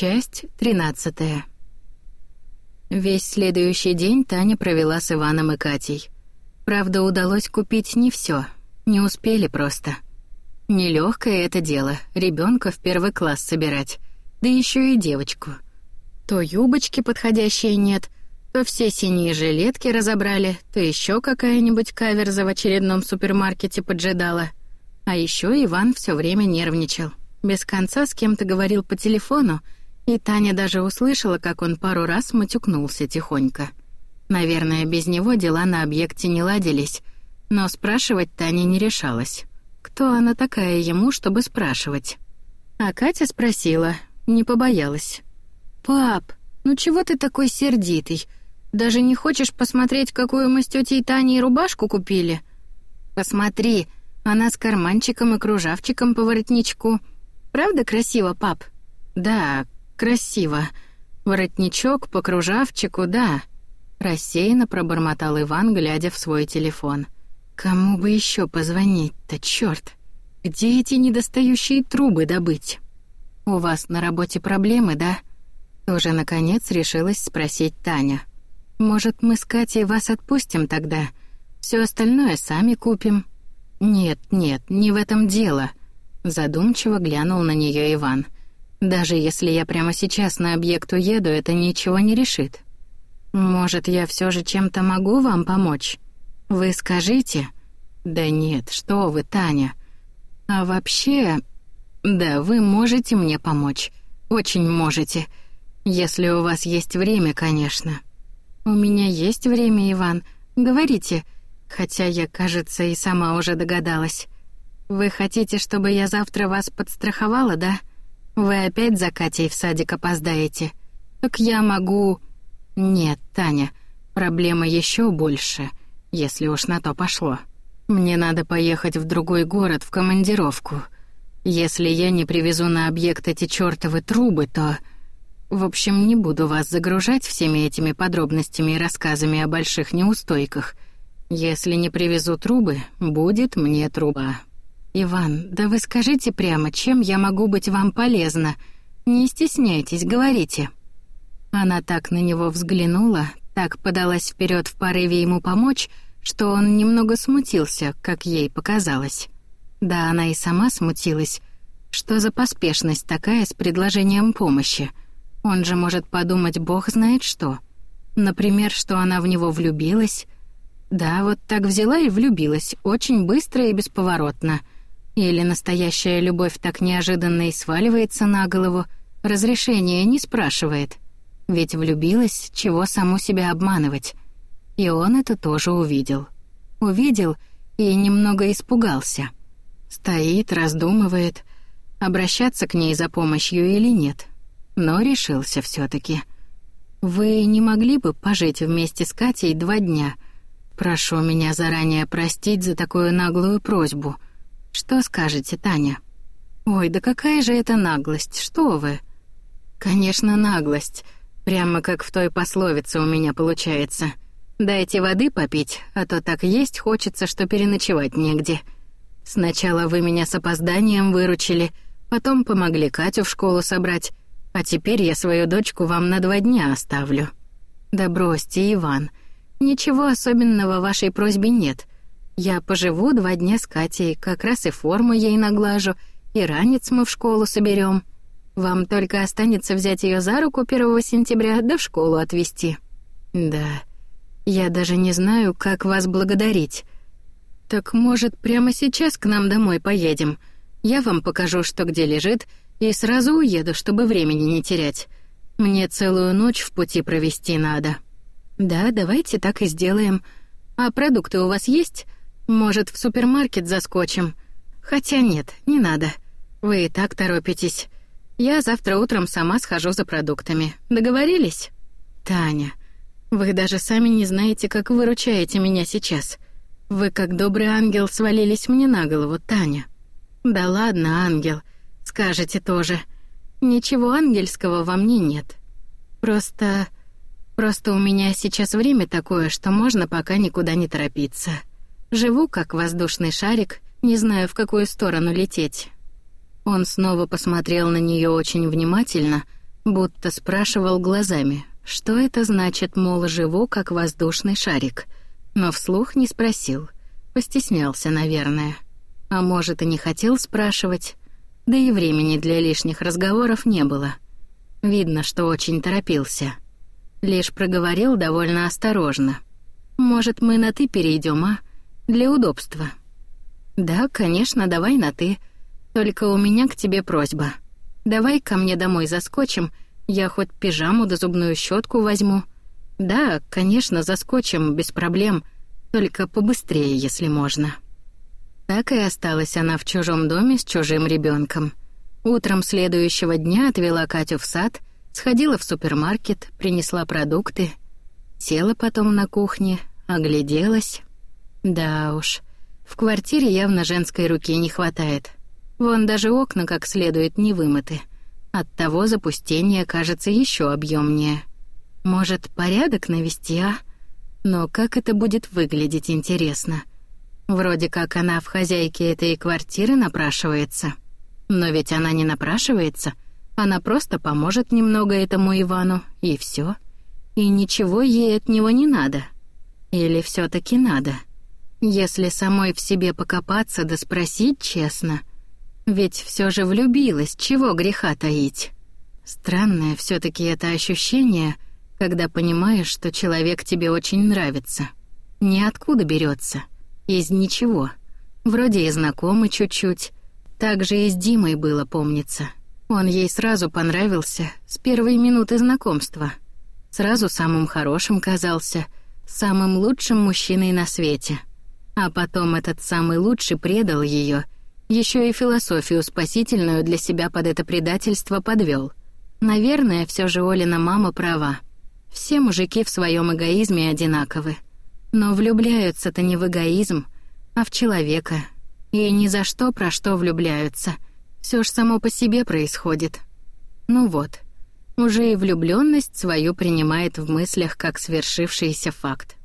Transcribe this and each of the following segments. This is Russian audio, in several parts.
Часть 13. Весь следующий день Таня провела с Иваном и Катей. Правда, удалось купить не все, не успели просто. Нелегкое это дело ребенка в первый класс собирать, да еще и девочку. То юбочки подходящие нет, то все синие жилетки разобрали, то еще какая-нибудь каверза в очередном супермаркете поджидала. А еще Иван все время нервничал. Без конца с кем-то говорил по телефону, и Таня даже услышала, как он пару раз матюкнулся тихонько. Наверное, без него дела на объекте не ладились, но спрашивать Таня не решалась. Кто она такая ему, чтобы спрашивать? А Катя спросила, не побоялась. «Пап, ну чего ты такой сердитый? Даже не хочешь посмотреть, какую мы с тетей Таней рубашку купили?» «Посмотри, она с карманчиком и кружавчиком по воротничку», Правда красиво, пап? Да, красиво. Воротничок по кружавчику, да. Рассеянно пробормотал Иван, глядя в свой телефон. Кому бы еще позвонить-то, черт? Где эти недостающие трубы добыть? У вас на работе проблемы, да? Тоже наконец решилась спросить Таня. Может, мы с Катей вас отпустим тогда? Все остальное сами купим. Нет, нет, не в этом дело. Задумчиво глянул на нее Иван. Даже если я прямо сейчас на объект уеду, это ничего не решит. Может, я все же чем-то могу вам помочь? Вы скажите? Да нет, что вы, Таня. А вообще, да, вы можете мне помочь. Очень можете. Если у вас есть время, конечно. У меня есть время, Иван. Говорите. Хотя я, кажется, и сама уже догадалась. «Вы хотите, чтобы я завтра вас подстраховала, да? Вы опять за Катей в садик опоздаете? Так я могу...» «Нет, Таня, проблема еще больше, если уж на то пошло. Мне надо поехать в другой город в командировку. Если я не привезу на объект эти чёртовы трубы, то...» В общем, не буду вас загружать всеми этими подробностями и рассказами о больших неустойках. Если не привезу трубы, будет мне труба. «Иван, да вы скажите прямо, чем я могу быть вам полезна? Не стесняйтесь, говорите». Она так на него взглянула, так подалась вперед в порыве ему помочь, что он немного смутился, как ей показалось. Да, она и сама смутилась. Что за поспешность такая с предложением помощи? Он же может подумать, бог знает что. Например, что она в него влюбилась. Да, вот так взяла и влюбилась, очень быстро и бесповоротно — или настоящая любовь так неожиданно и сваливается на голову, разрешения не спрашивает. Ведь влюбилась, чего саму себя обманывать. И он это тоже увидел. Увидел и немного испугался. Стоит, раздумывает, обращаться к ней за помощью или нет. Но решился все таки «Вы не могли бы пожить вместе с Катей два дня? Прошу меня заранее простить за такую наглую просьбу», что скажете, Таня? Ой, да какая же это наглость, что вы? Конечно, наглость. Прямо как в той пословице у меня получается. Дайте воды попить, а то так есть хочется, что переночевать негде. Сначала вы меня с опозданием выручили, потом помогли Катю в школу собрать, а теперь я свою дочку вам на два дня оставлю. Да бросьте, Иван. Ничего особенного в вашей просьбе нет. Я поживу два дня с Катей, как раз и форму ей наглажу, и ранец мы в школу соберем. Вам только останется взять ее за руку 1 сентября да в школу отвезти. Да, я даже не знаю, как вас благодарить. Так, может, прямо сейчас к нам домой поедем? Я вам покажу, что где лежит, и сразу уеду, чтобы времени не терять. Мне целую ночь в пути провести надо. Да, давайте так и сделаем. А продукты у вас есть? Может, в супермаркет заскочим? Хотя нет, не надо. Вы и так торопитесь. Я завтра утром сама схожу за продуктами. Договорились? Таня, вы даже сами не знаете, как выручаете меня сейчас. Вы, как добрый ангел, свалились мне на голову, Таня. Да ладно, ангел, скажете тоже. Ничего ангельского во мне нет. Просто... Просто у меня сейчас время такое, что можно пока никуда не торопиться. Живу как воздушный шарик, не знаю, в какую сторону лететь. Он снова посмотрел на нее очень внимательно, Будто спрашивал глазами, что это значит, мол, живу как воздушный шарик. Но вслух не спросил. Постеснялся, наверное. А может, и не хотел спрашивать. Да и времени для лишних разговоров не было. Видно, что очень торопился. Лишь проговорил довольно осторожно. «Может, мы на «ты» перейдем, а? Для удобства». «Да, конечно, давай на «ты». Только у меня к тебе просьба. Давай ко мне домой заскочим, я хоть пижаму да зубную щетку возьму. Да, конечно, заскочим, без проблем, только побыстрее, если можно». Так и осталась она в чужом доме с чужим ребенком. Утром следующего дня отвела Катю в сад, сходила в супермаркет, принесла продукты, села потом на кухне, огляделась. Да уж, в квартире явно женской руки не хватает. Вон даже окна как следует не вымыты. Оттого запустение кажется еще объемнее. Может, порядок навести, а? Но как это будет выглядеть, интересно. Вроде как она в хозяйке этой квартиры напрашивается. Но ведь она не напрашивается. Она просто поможет немного этому Ивану, и все. И ничего ей от него не надо. Или все таки надо? — если самой в себе покопаться да спросить честно. Ведь все же влюбилась, чего греха таить. Странное все таки это ощущение, когда понимаешь, что человек тебе очень нравится. Ниоткуда берется, из ничего. Вроде и знакомый чуть-чуть. Так же и с Димой было, помнится. Он ей сразу понравился с первой минуты знакомства. Сразу самым хорошим казался, самым лучшим мужчиной на свете — а потом этот самый лучший предал ее, еще и философию спасительную для себя под это предательство подвел. Наверное, все же Олина мама права. Все мужики в своем эгоизме одинаковы. Но влюбляются-то не в эгоизм, а в человека. И ни за что про что влюбляются. Все ж само по себе происходит. Ну вот, уже и влюбленность свою принимает в мыслях как свершившийся факт.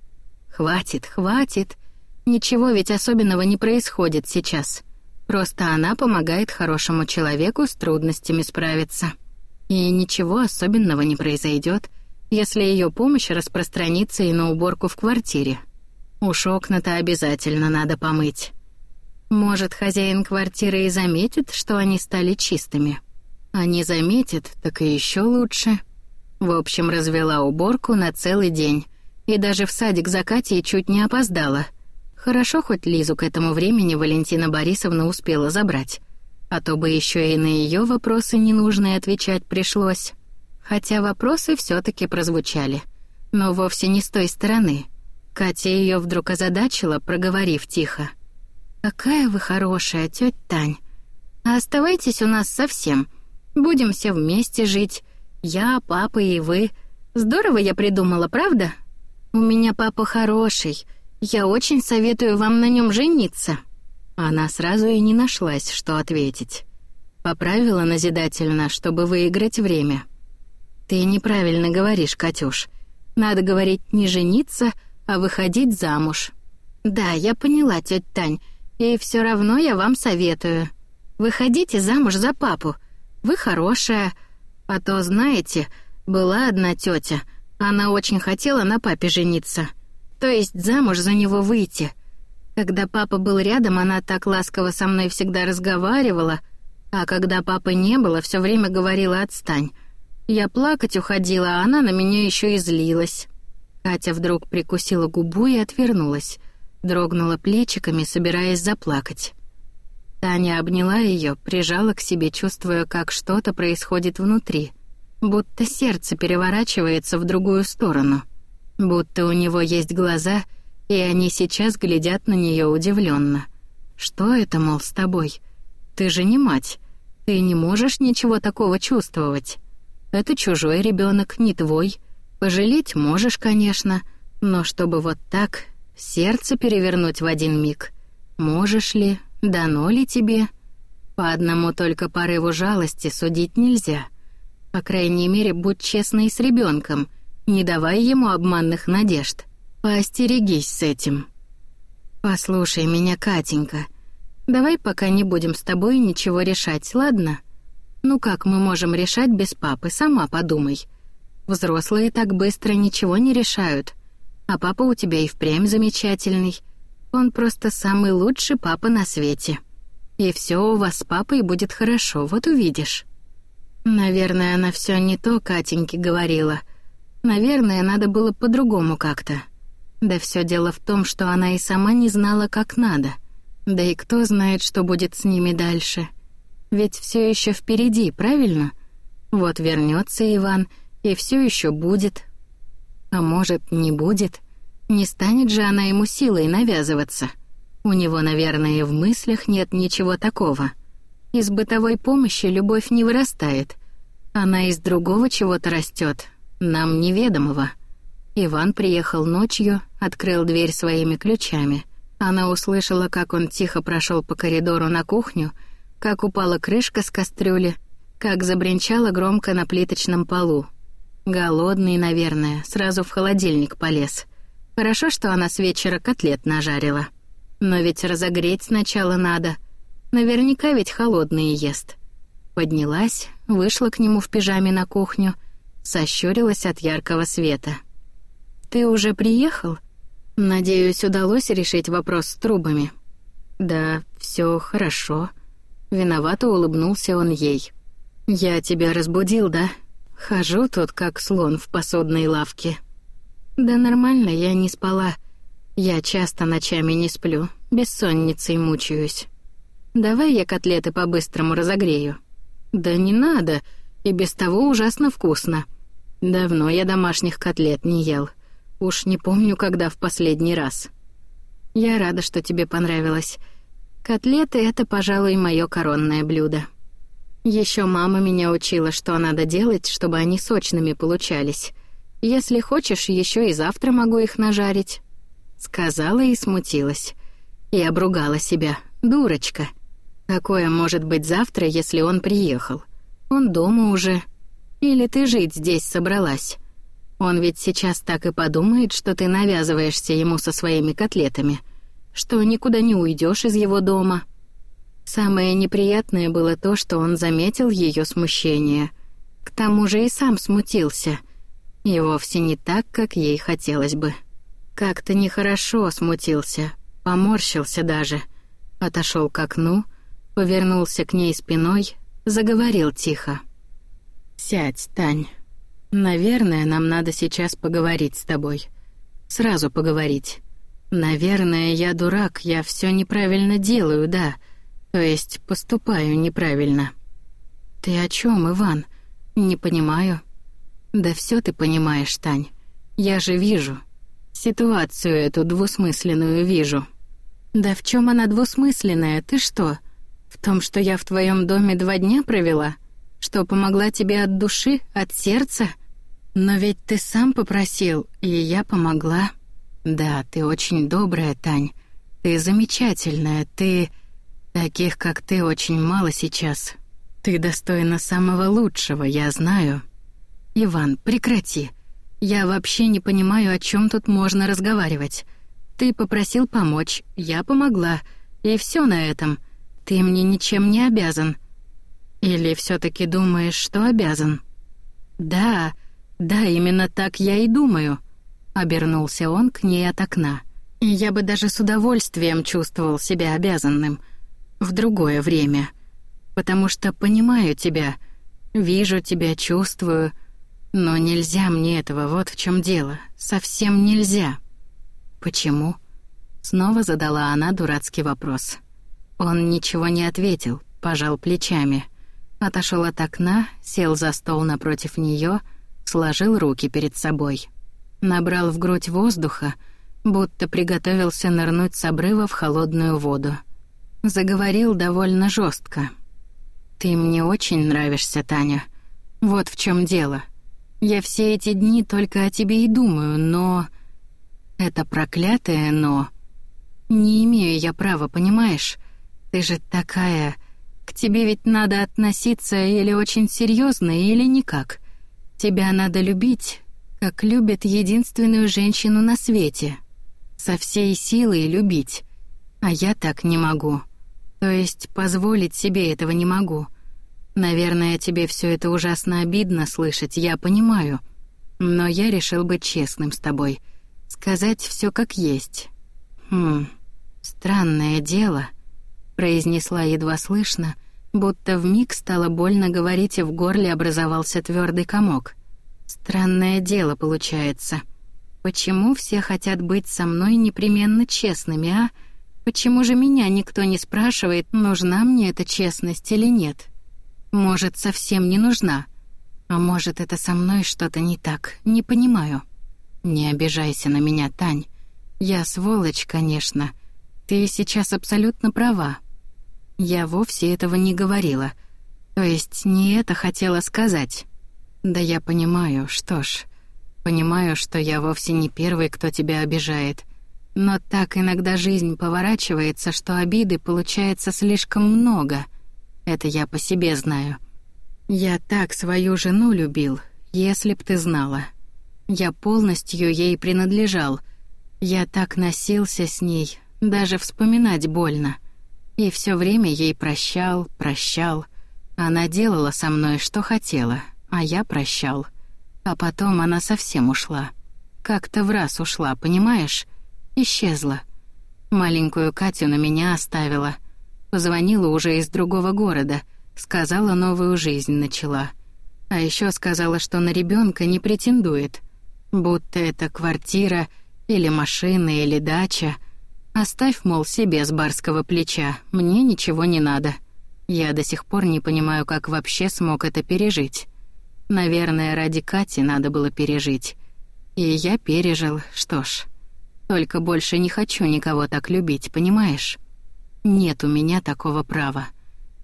Хватит, хватит. Ничего ведь особенного не происходит сейчас. Просто она помогает хорошему человеку с трудностями справиться. И ничего особенного не произойдет, если ее помощь распространится и на уборку в квартире. Уж окна-то обязательно надо помыть. Может, хозяин квартиры и заметит, что они стали чистыми. А не заметит, так и еще лучше. В общем, развела уборку на целый день. И даже в садик за Катей чуть не опоздала — Хорошо, хоть Лизу к этому времени Валентина Борисовна успела забрать. А то бы еще и на ее вопросы ненужные отвечать пришлось. Хотя вопросы все таки прозвучали. Но вовсе не с той стороны. Катя ее вдруг озадачила, проговорив тихо. «Какая вы хорошая, тетя Тань. А оставайтесь у нас совсем. Будем все вместе жить. Я, папа и вы. Здорово я придумала, правда? У меня папа хороший, я очень советую вам на нем жениться». Она сразу и не нашлась, что ответить. Поправила назидательно, чтобы выиграть время. «Ты неправильно говоришь, Катюш. Надо говорить не жениться, а выходить замуж». «Да, я поняла, тетя Тань, и все равно я вам советую. Выходите замуж за папу. Вы хорошая. А то, знаете, была одна тетя, она очень хотела на папе жениться». То есть замуж за него выйти. Когда папа был рядом, она так ласково со мной всегда разговаривала, а когда папы не было, все время говорила «отстань». Я плакать уходила, а она на меня еще и злилась. Катя вдруг прикусила губу и отвернулась, дрогнула плечиками, собираясь заплакать. Таня обняла ее, прижала к себе, чувствуя, как что-то происходит внутри, будто сердце переворачивается в другую сторону — Будто у него есть глаза, и они сейчас глядят на нее удивленно. «Что это, мол, с тобой? Ты же не мать. Ты не можешь ничего такого чувствовать. Это чужой ребенок, не твой. Пожалеть можешь, конечно, но чтобы вот так сердце перевернуть в один миг, можешь ли, дано ли тебе? По одному только порыву жалости судить нельзя. По крайней мере, будь честной с ребенком — не давай ему обманных надежд. Поостерегись с этим. Послушай меня, Катенька. Давай пока не будем с тобой ничего решать, ладно? Ну как мы можем решать без папы, сама подумай. Взрослые так быстро ничего не решают. А папа у тебя и впрямь замечательный. Он просто самый лучший папа на свете. И все у вас с папой будет хорошо, вот увидишь. Наверное, она все не то Катеньке говорила. Наверное, надо было по-другому как-то. Да все дело в том, что она и сама не знала, как надо. Да и кто знает, что будет с ними дальше. Ведь все еще впереди, правильно? Вот вернется Иван, и все еще будет. А может, не будет? Не станет же она ему силой навязываться. У него, наверное, и в мыслях нет ничего такого. Из бытовой помощи любовь не вырастает. Она из другого чего-то растет, нам неведомого. Иван приехал ночью, открыл дверь своими ключами. Она услышала, как он тихо прошел по коридору на кухню, как упала крышка с кастрюли, как забринчала громко на плиточном полу. Голодный, наверное, сразу в холодильник полез. Хорошо, что она с вечера котлет нажарила. Но ведь разогреть сначала надо. Наверняка ведь холодные ест. Поднялась, вышла к нему в пижаме на кухню, сощурилась от яркого света. «Ты уже приехал?» «Надеюсь, удалось решить вопрос с трубами». «Да, все хорошо». Виновато улыбнулся он ей. «Я тебя разбудил, да? Хожу тут, как слон в посудной лавке». «Да нормально, я не спала. Я часто ночами не сплю, бессонницей мучаюсь. Давай я котлеты по-быстрому разогрею». «Да не надо, и без того ужасно вкусно. Давно я домашних котлет не ел». Уж не помню, когда в последний раз. Я рада, что тебе понравилось. Котлеты — это, пожалуй, мое коронное блюдо. Еще мама меня учила, что надо делать, чтобы они сочными получались. Если хочешь, еще и завтра могу их нажарить. Сказала и смутилась. И обругала себя. Дурочка. Какое может быть завтра, если он приехал? Он дома уже. Или ты жить здесь собралась? Он ведь сейчас так и подумает, что ты навязываешься ему со своими котлетами, что никуда не уйдешь из его дома. Самое неприятное было то, что он заметил ее смущение. К тому же и сам смутился. И вовсе не так, как ей хотелось бы. Как-то нехорошо смутился, поморщился даже. Отошел к окну, повернулся к ней спиной, заговорил тихо. «Сядь, Тань». Наверное, нам надо сейчас поговорить с тобой. Сразу поговорить. Наверное, я дурак, я все неправильно делаю, да. То есть поступаю неправильно. Ты о чем, Иван? Не понимаю. Да все ты понимаешь, Тань. Я же вижу. Ситуацию эту двусмысленную вижу. Да в чем она двусмысленная? Ты что? В том, что я в твоем доме два дня провела? Что помогла тебе от души, от сердца? Но ведь ты сам попросил, и я помогла. Да, ты очень добрая, Тань. Ты замечательная, ты... Таких, как ты, очень мало сейчас. Ты достойна самого лучшего, я знаю. Иван, прекрати. Я вообще не понимаю, о чем тут можно разговаривать. Ты попросил помочь, я помогла, и все на этом. Ты мне ничем не обязан. Или все таки думаешь, что обязан? Да, «Да, именно так я и думаю», — обернулся он к ней от окна. «И я бы даже с удовольствием чувствовал себя обязанным. В другое время. Потому что понимаю тебя, вижу тебя, чувствую, но нельзя мне этого, вот в чем дело. Совсем нельзя». «Почему?» Снова задала она дурацкий вопрос. Он ничего не ответил, пожал плечами. Отошел от окна, сел за стол напротив нее сложил руки перед собой. Набрал в грудь воздуха, будто приготовился нырнуть с обрыва в холодную воду. Заговорил довольно жестко. «Ты мне очень нравишься, Таня. Вот в чем дело. Я все эти дни только о тебе и думаю, но... Это проклятое «но». Не имею я права, понимаешь? Ты же такая... К тебе ведь надо относиться или очень серьезно, или никак. Тебя надо любить, как любят единственную женщину на свете. Со всей силой любить. А я так не могу. То есть позволить себе этого не могу. Наверное, тебе все это ужасно обидно слышать, я понимаю. Но я решил быть честным с тобой, сказать все как есть. Хм, странное дело, произнесла едва слышно, будто в миг стало больно говорить, и в горле образовался твердый комок. Странное дело получается. Почему все хотят быть со мной непременно честными, а? Почему же меня никто не спрашивает, нужна мне эта честность или нет? Может, совсем не нужна. А может, это со мной что-то не так, не понимаю. Не обижайся на меня, Тань. Я сволочь, конечно. Ты сейчас абсолютно права. Я вовсе этого не говорила. То есть не это хотела сказать. Да я понимаю, что ж. Понимаю, что я вовсе не первый, кто тебя обижает. Но так иногда жизнь поворачивается, что обиды получается слишком много. Это я по себе знаю. Я так свою жену любил, если б ты знала. Я полностью ей принадлежал. Я так носился с ней, даже вспоминать больно. И все время ей прощал, прощал. Она делала со мной, что хотела, а я прощал. А потом она совсем ушла. Как-то в раз ушла, понимаешь? Исчезла. Маленькую Катю на меня оставила. Позвонила уже из другого города, сказала, новую жизнь начала. А еще сказала, что на ребенка не претендует. Будто это квартира или машина или дача. Оставь, мол, себе с барского плеча, мне ничего не надо. Я до сих пор не понимаю, как вообще смог это пережить. Наверное, ради Кати надо было пережить. И я пережил, что ж... Только больше не хочу никого так любить, понимаешь? Нет у меня такого права.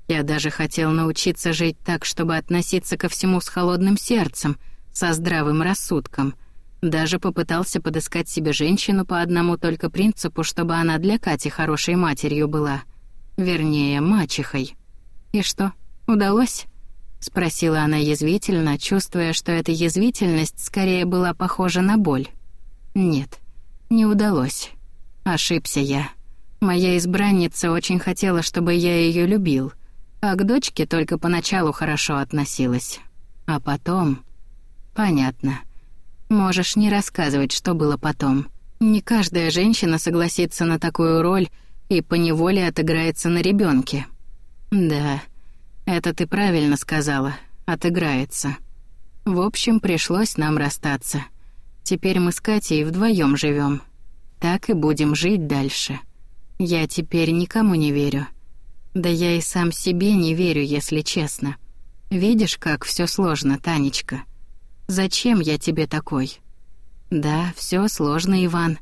Я даже хотел научиться жить так, чтобы относиться ко всему с холодным сердцем, со здравым рассудком. Даже попытался подыскать себе женщину по одному только принципу, чтобы она для Кати хорошей матерью была. Вернее, мачехой. И что, удалось? Спросила она язвительно, чувствуя, что эта язвительность скорее была похожа на боль. Нет, не удалось. Ошибся я. Моя избранница очень хотела, чтобы я ее любил, а к дочке только поначалу хорошо относилась. А потом... Понятно. Можешь не рассказывать, что было потом. Не каждая женщина согласится на такую роль и поневоле отыграется на ребенке. Да, это ты правильно сказала, отыграется. В общем, пришлось нам расстаться. Теперь мы с Катей вдвоем живем. Так и будем жить дальше. Я теперь никому не верю. Да я и сам себе не верю, если честно. Видишь, как все сложно, Танечка. Зачем я тебе такой? Да, все сложно, Иван.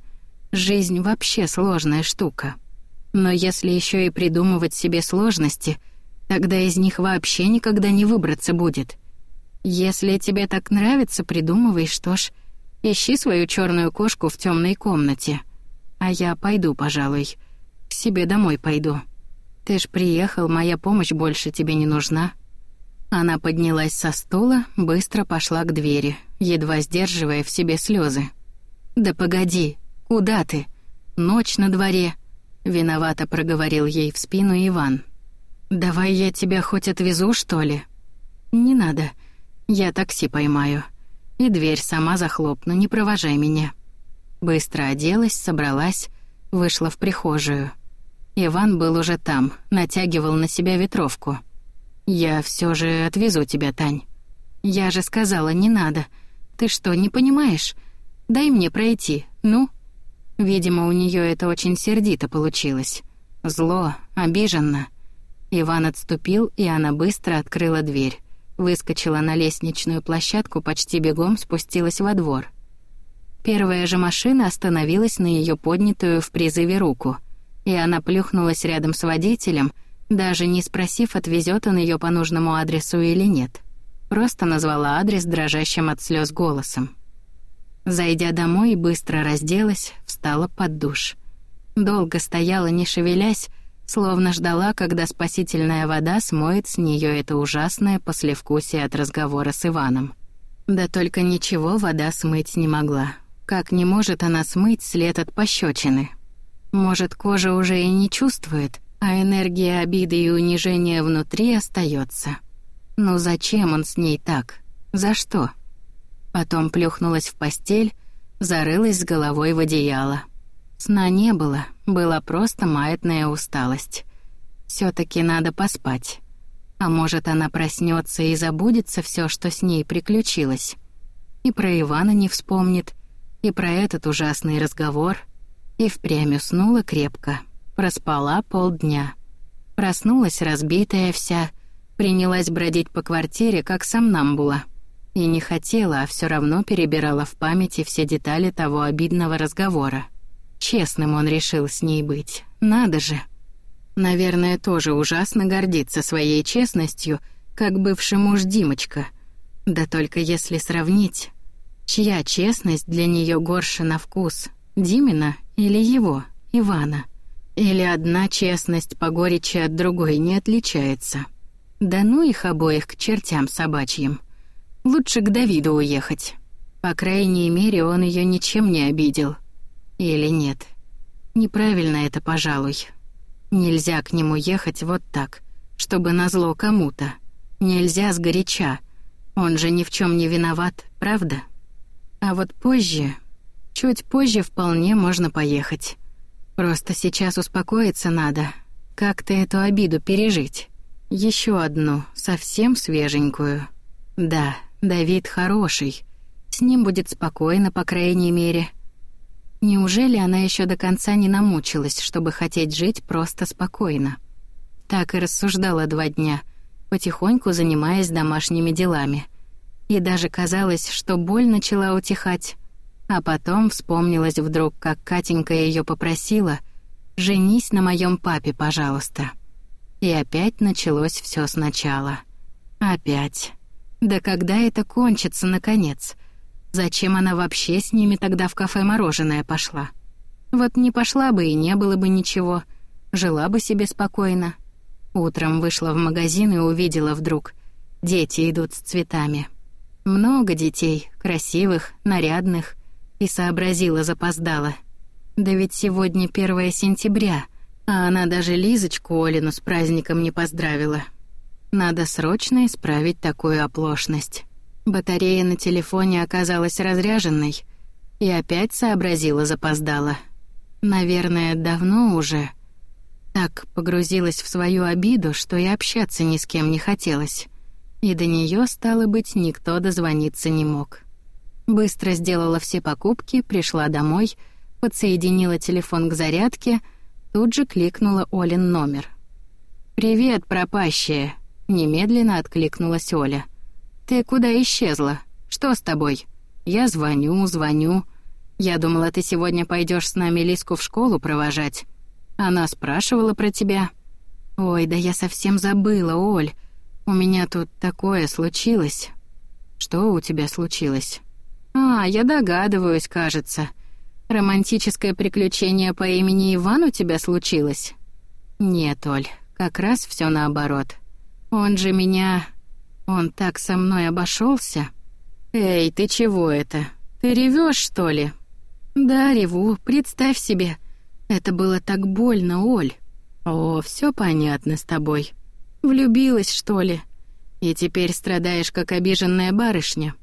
Жизнь вообще сложная штука. Но если еще и придумывать себе сложности, тогда из них вообще никогда не выбраться будет. Если тебе так нравится, придумывай, что ж, Ищи свою черную кошку в темной комнате. А я пойду, пожалуй. К себе домой пойду. Ты ж приехал, моя помощь больше тебе не нужна». Она поднялась со стула, быстро пошла к двери, едва сдерживая в себе слезы. «Да погоди, куда ты? Ночь на дворе», — виновато проговорил ей в спину Иван. «Давай я тебя хоть отвезу, что ли?» «Не надо, я такси поймаю», и дверь сама захлопну, не провожай меня. Быстро оделась, собралась, вышла в прихожую. Иван был уже там, натягивал на себя ветровку. «Я все же отвезу тебя, Тань». «Я же сказала, не надо. Ты что, не понимаешь? Дай мне пройти, ну?» Видимо, у нее это очень сердито получилось. Зло, обиженно. Иван отступил, и она быстро открыла дверь. Выскочила на лестничную площадку, почти бегом спустилась во двор. Первая же машина остановилась на ее поднятую в призыве руку, и она плюхнулась рядом с водителем, даже не спросив, отвезет он ее по нужному адресу или нет. Просто назвала адрес дрожащим от слез голосом. Зайдя домой, быстро разделась, встала под душ. Долго стояла, не шевелясь, словно ждала, когда спасительная вода смоет с нее это ужасное послевкусие от разговора с Иваном. Да только ничего вода смыть не могла. Как не может она смыть след от пощечины? Может, кожа уже и не чувствует, а энергия обиды и унижения внутри остается. Ну зачем он с ней так? За что? Потом плюхнулась в постель, зарылась с головой в одеяло. Сна не было, была просто маятная усталость. все таки надо поспать. А может, она проснется и забудется все, что с ней приключилось. И про Ивана не вспомнит, и про этот ужасный разговор. И впрямь уснула крепко, проспала полдня. Проснулась разбитая вся, принялась бродить по квартире, как сомнамбула. И не хотела, а все равно перебирала в памяти все детали того обидного разговора. Честным он решил с ней быть. Надо же. Наверное, тоже ужасно гордится своей честностью, как бывший муж Димочка. Да только если сравнить, чья честность для нее горше на вкус, Димина или его, Ивана? Или одна честность по горечи от другой не отличается? Да ну их обоих к чертям собачьим. Лучше к Давиду уехать. По крайней мере, он ее ничем не обидел. Или нет? Неправильно это, пожалуй. Нельзя к нему ехать вот так, чтобы назло кому-то. Нельзя сгоряча. Он же ни в чем не виноват, правда? А вот позже, чуть позже вполне можно поехать. Просто сейчас успокоиться надо. Как-то эту обиду пережить. Еще одну, совсем свеженькую. Да, Давид хороший. С ним будет спокойно, по крайней мере. Неужели она еще до конца не намучилась, чтобы хотеть жить просто спокойно? Так и рассуждала два дня, потихоньку занимаясь домашними делами. И даже казалось, что боль начала утихать. А потом вспомнилась вдруг, как Катенька ее попросила «Женись на моем папе, пожалуйста». И опять началось все сначала. Опять. Да когда это кончится, наконец?» Зачем она вообще с ними тогда в кафе мороженое пошла? Вот не пошла бы и не было бы ничего. Жила бы себе спокойно. Утром вышла в магазин и увидела вдруг. Дети идут с цветами. Много детей, красивых, нарядных. И сообразила запоздала. Да ведь сегодня 1 сентября, а она даже Лизочку Олину с праздником не поздравила. Надо срочно исправить такую оплошность. Батарея на телефоне оказалась разряженной, и опять сообразила запоздала. Наверное, давно уже. Так погрузилась в свою обиду, что и общаться ни с кем не хотелось. И до нее стало быть, никто дозвониться не мог. Быстро сделала все покупки, пришла домой, подсоединила телефон к зарядке, тут же кликнула Олин номер. «Привет, пропащая!» — немедленно откликнулась Оля — «Ты куда исчезла? Что с тобой?» «Я звоню, звоню. Я думала, ты сегодня пойдешь с нами Лиску в школу провожать. Она спрашивала про тебя». «Ой, да я совсем забыла, Оль. У меня тут такое случилось». «Что у тебя случилось?» «А, я догадываюсь, кажется. Романтическое приключение по имени Иван у тебя случилось?» «Нет, Оль, как раз все наоборот. Он же меня он так со мной обошелся. Эй, ты чего это? Ты ревешь, что ли? Да, реву, представь себе. Это было так больно, Оль. О, все понятно с тобой. Влюбилась, что ли? И теперь страдаешь, как обиженная барышня.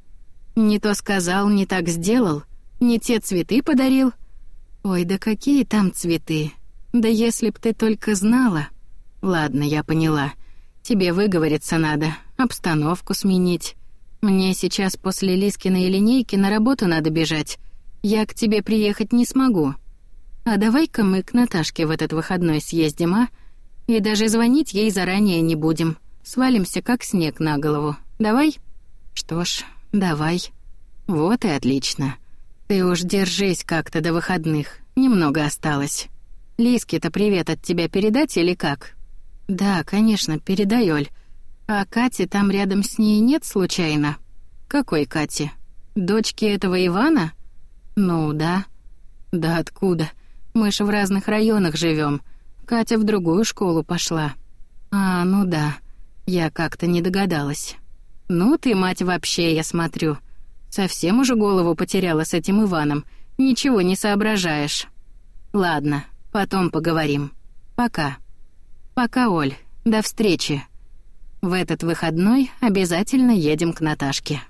Не то сказал, не так сделал, не те цветы подарил. Ой, да какие там цветы? Да если б ты только знала. Ладно, я поняла. Тебе выговориться надо, обстановку сменить. Мне сейчас после Лискиной линейки на работу надо бежать. Я к тебе приехать не смогу. А давай-ка мы к Наташке в этот выходной съездим, а? И даже звонить ей заранее не будем. Свалимся, как снег на голову. Давай? Что ж, давай. Вот и отлично. Ты уж держись как-то до выходных. Немного осталось. Лиске-то привет от тебя передать или как? «Да, конечно, передай, Оль. А Кати там рядом с ней нет случайно?» «Какой Кати? Дочки этого Ивана?» «Ну, да». «Да откуда? Мы ж в разных районах живем. Катя в другую школу пошла». «А, ну да. Я как-то не догадалась». «Ну ты, мать, вообще, я смотрю. Совсем уже голову потеряла с этим Иваном. Ничего не соображаешь». «Ладно, потом поговорим. Пока». «Пока, Оль. До встречи». В этот выходной обязательно едем к Наташке.